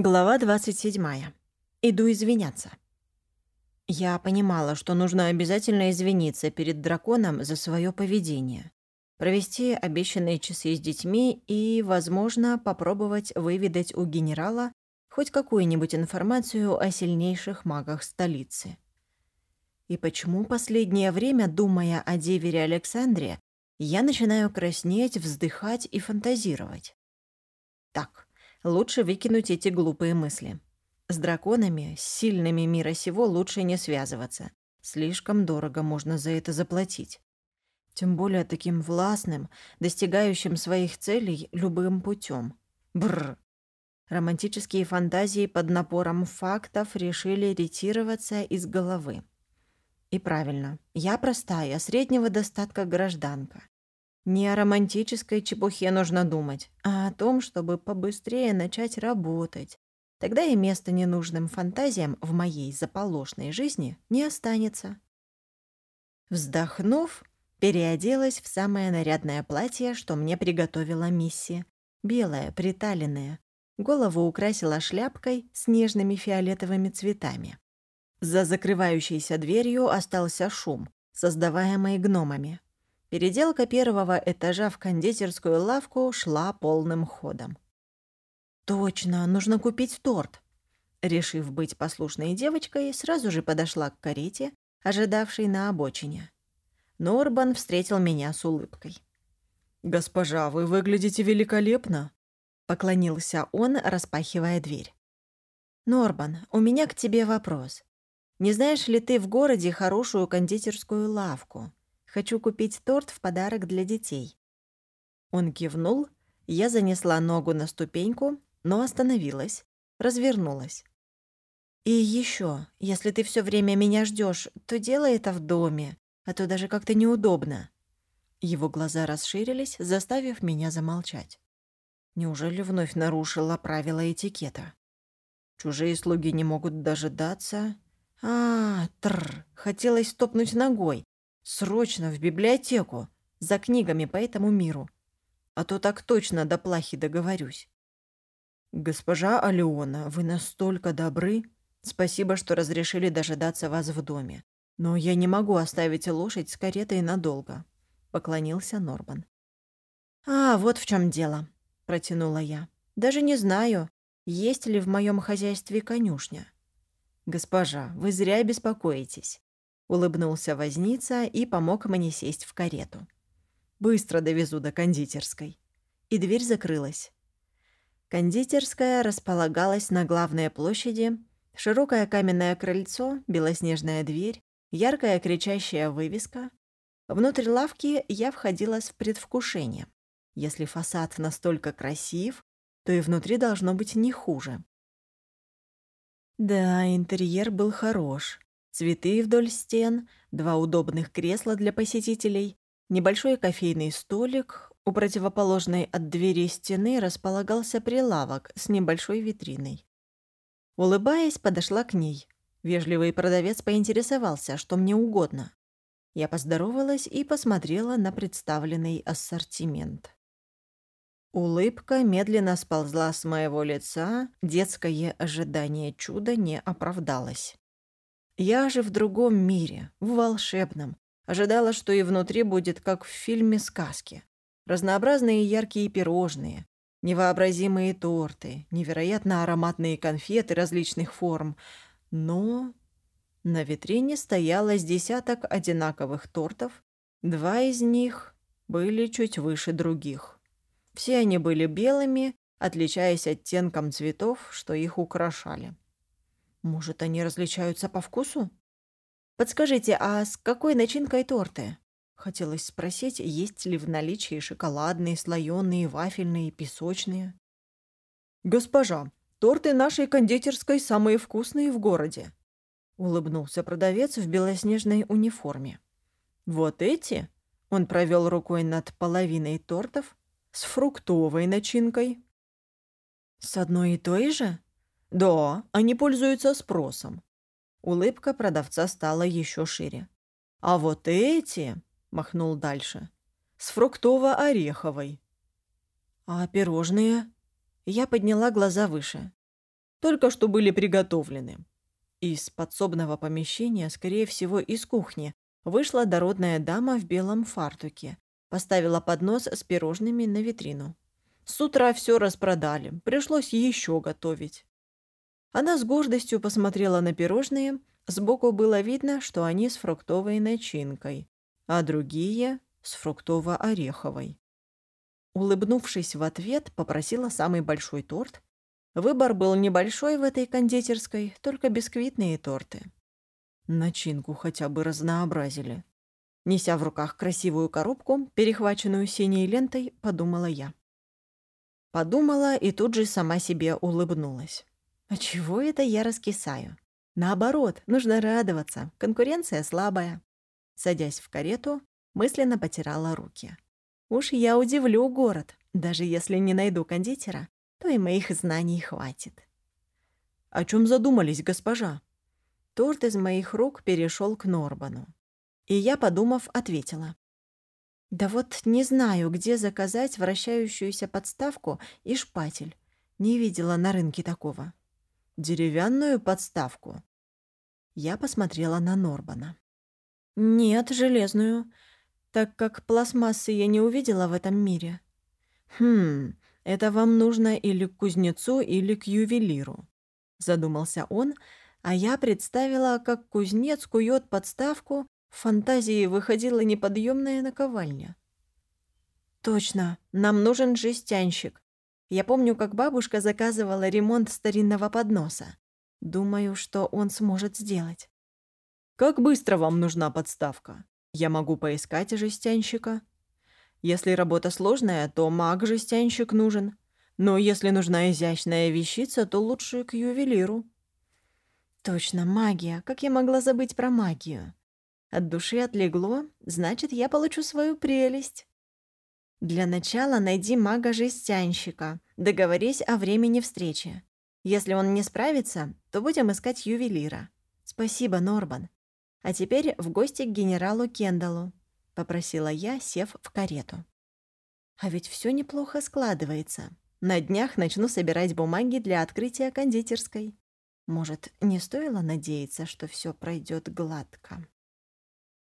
Глава 27. Иду извиняться. Я понимала, что нужно обязательно извиниться перед драконом за свое поведение, провести обещанные часы с детьми и, возможно, попробовать выведать у генерала хоть какую-нибудь информацию о сильнейших магах столицы. И почему последнее время, думая о девере Александре, я начинаю краснеть, вздыхать и фантазировать? Так, лучше выкинуть эти глупые мысли. С драконами, с сильными мира сего лучше не связываться. Слишком дорого можно за это заплатить. Тем более таким властным, достигающим своих целей любым путем. Бррр. Романтические фантазии под напором фактов решили ретироваться из головы. И правильно, я простая, среднего достатка гражданка. Не о романтической чепухе нужно думать, а о том, чтобы побыстрее начать работать. Тогда и места ненужным фантазиям в моей заполошной жизни не останется. Вздохнув, переоделась в самое нарядное платье, что мне приготовила Мисси. Белое, приталенное. Голову украсила шляпкой с нежными фиолетовыми цветами. За закрывающейся дверью остался шум, создаваемый гномами. Переделка первого этажа в кондитерскую лавку шла полным ходом. «Точно, нужно купить торт». Решив быть послушной девочкой, сразу же подошла к карете, ожидавшей на обочине. Норбан встретил меня с улыбкой. «Госпожа, вы выглядите великолепно», — поклонился он, распахивая дверь. «Норбан, у меня к тебе вопрос. Не знаешь ли ты в городе хорошую кондитерскую лавку?» Хочу купить торт в подарок для детей». Он кивнул, я занесла ногу на ступеньку, но остановилась, развернулась. «И еще, если ты все время меня ждешь, то делай это в доме, а то даже как-то неудобно». Его глаза расширились, заставив меня замолчать. Неужели вновь нарушила правила этикета? Чужие слуги не могут дожидаться. А, тр, хотелось топнуть ногой, Срочно в библиотеку, за книгами по этому миру. А то так точно до плахи договорюсь. Госпожа Алеона, вы настолько добры. Спасибо, что разрешили дожидаться вас в доме. Но я не могу оставить лошадь с каретой надолго, поклонился Норбан. А, вот в чем дело, протянула я. Даже не знаю, есть ли в моем хозяйстве конюшня. Госпожа, вы зря беспокоитесь. Улыбнулся возница и помог мне сесть в карету. «Быстро довезу до кондитерской». И дверь закрылась. Кондитерская располагалась на главной площади, широкое каменное крыльцо, белоснежная дверь, яркая кричащая вывеска. Внутрь лавки я входила с предвкушением. Если фасад настолько красив, то и внутри должно быть не хуже. Да, интерьер был хорош. Цветы вдоль стен, два удобных кресла для посетителей, небольшой кофейный столик. У противоположной от двери стены располагался прилавок с небольшой витриной. Улыбаясь, подошла к ней. Вежливый продавец поинтересовался, что мне угодно. Я поздоровалась и посмотрела на представленный ассортимент. Улыбка медленно сползла с моего лица, детское ожидание чуда не оправдалось. Я же в другом мире, в волшебном. Ожидала, что и внутри будет, как в фильме сказки. Разнообразные яркие пирожные, невообразимые торты, невероятно ароматные конфеты различных форм. Но на витрине стояло десяток одинаковых тортов. Два из них были чуть выше других. Все они были белыми, отличаясь оттенком цветов, что их украшали. Может, они различаются по вкусу? Подскажите, а с какой начинкой торты? Хотелось спросить, есть ли в наличии шоколадные, слоеные, вафельные, песочные. «Госпожа, торты нашей кондитерской самые вкусные в городе», — улыбнулся продавец в белоснежной униформе. «Вот эти?» — он провел рукой над половиной тортов с фруктовой начинкой. «С одной и той же?» «Да, они пользуются спросом». Улыбка продавца стала еще шире. «А вот эти...» — махнул дальше. «С фруктово-ореховой». «А пирожные?» Я подняла глаза выше. Только что были приготовлены. Из подсобного помещения, скорее всего, из кухни, вышла дородная дама в белом фартуке. Поставила поднос с пирожными на витрину. С утра все распродали, пришлось еще готовить. Она с гордостью посмотрела на пирожные, сбоку было видно, что они с фруктовой начинкой, а другие — с фруктово-ореховой. Улыбнувшись в ответ, попросила самый большой торт. Выбор был небольшой в этой кондитерской, только бисквитные торты. Начинку хотя бы разнообразили. Неся в руках красивую коробку, перехваченную синей лентой, подумала я. Подумала и тут же сама себе улыбнулась. А чего это я раскисаю? Наоборот, нужно радоваться, конкуренция слабая. Садясь в карету, мысленно потирала руки. Уж я удивлю город. Даже если не найду кондитера, то и моих знаний хватит. О чем задумались, госпожа? Торт из моих рук перешел к Норбану. И я, подумав, ответила. Да вот не знаю, где заказать вращающуюся подставку и шпатель. Не видела на рынке такого. Деревянную подставку. Я посмотрела на Норбана. Нет, железную так как пластмассы я не увидела в этом мире. Хм, это вам нужно или к кузнецу, или к ювелиру, задумался он, а я представила, как кузнец кует подставку, в фантазии выходила неподъемная наковальня. Точно, нам нужен жестянщик. Я помню, как бабушка заказывала ремонт старинного подноса. Думаю, что он сможет сделать. Как быстро вам нужна подставка? Я могу поискать жестянщика. Если работа сложная, то маг-жестянщик нужен. Но если нужна изящная вещица, то лучше к ювелиру. Точно, магия. Как я могла забыть про магию? От души отлегло, значит, я получу свою прелесть. Для начала найди мага-жестянщика. Договорись о времени встречи. Если он не справится, то будем искать ювелира. Спасибо, Норбан. А теперь в гости к генералу Кендалу», — попросила я, сев в карету. А ведь все неплохо складывается. На днях начну собирать бумаги для открытия кондитерской. Может, не стоило надеяться, что все пройдет гладко.